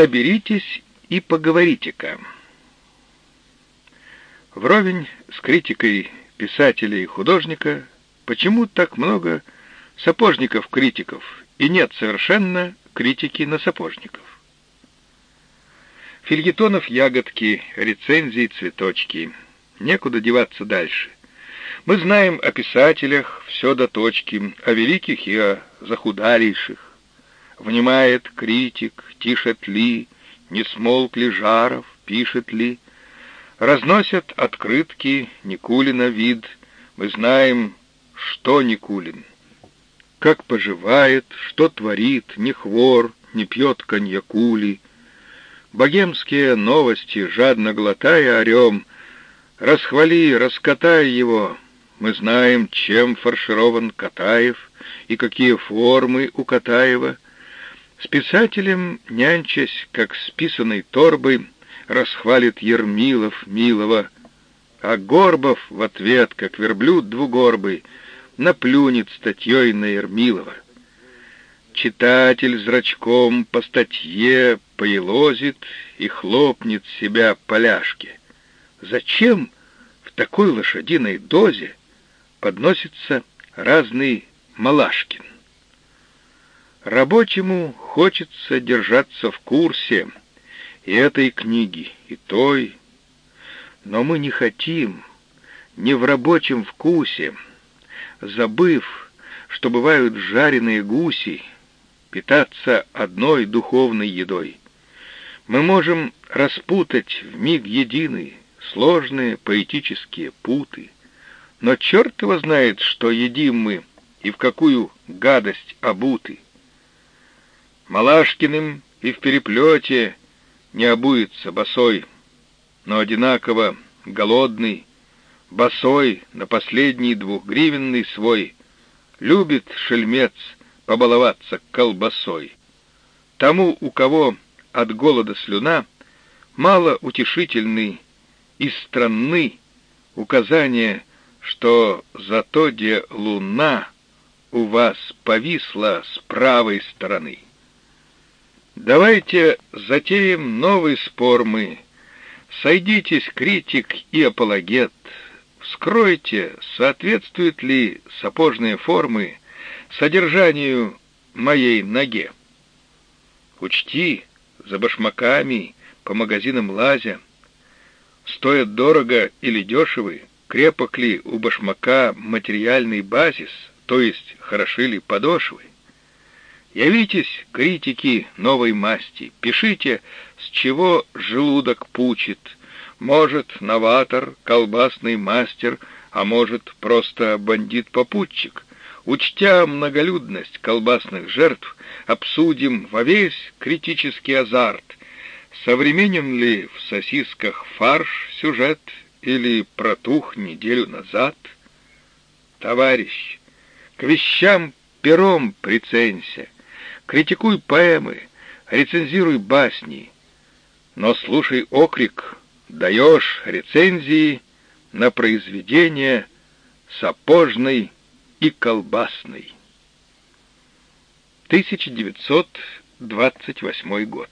Соберитесь и поговорите-ка. Вровень с критикой писателя и художника почему так много сапожников-критиков и нет совершенно критики на сапожников. Фильетонов ягодки, рецензии цветочки. Некуда деваться дальше. Мы знаем о писателях все до точки, о великих и о захудалейших. Внимает критик, тишет ли, не смолк ли Жаров, пишет ли. Разносят открытки Никулина вид. Мы знаем, что Никулин. Как поживает, что творит, не хвор, не пьет коньякули. Богемские новости, жадно глотая орем, Расхвали, раскатай его. Мы знаем, чем фарширован Катаев и какие формы у Катаева. С писателем, нянчась, как с писаной торбой, расхвалит Ермилов милого, а Горбов в ответ, как верблюд двугорбый, наплюнет статьей на Ермилова. Читатель зрачком по статье поелозит и хлопнет себя поляшки. Зачем в такой лошадиной дозе подносится разный Малашкин? Рабочему хочется держаться в курсе и этой книги, и той, но мы не хотим, не в рабочем вкусе, забыв, что бывают жареные гуси, питаться одной духовной едой. Мы можем распутать в миг единый сложные поэтические путы, но черт его знает, что едим мы и в какую гадость обуты. Малашкиным и в переплете не обуется босой, но одинаково голодный, босой на последний двухгривенный свой, любит шельмец побаловаться колбасой. Тому, у кого от голода слюна, мало утешительный из страны указание, что зато где луна у вас повисла с правой стороны. Давайте затеем новый спор мы. Сойдитесь, критик и апологет. Вскройте, соответствуют ли сапожные формы содержанию моей ноге. Учти, за башмаками, по магазинам лазя, стоят дорого или дешево, крепок ли у башмака материальный базис, то есть хороши ли подошвы. Явитесь, критики новой масти, пишите, с чего желудок пучит. Может, новатор, колбасный мастер, а может, просто бандит-попутчик. Учтя многолюдность колбасных жертв, обсудим во весь критический азарт, современен ли в сосисках фарш сюжет или протух неделю назад. Товарищ, к вещам пером приценься, Критикуй поэмы, рецензируй басни, но слушай окрик, даешь рецензии на произведения сапожной и колбасной. 1928 год.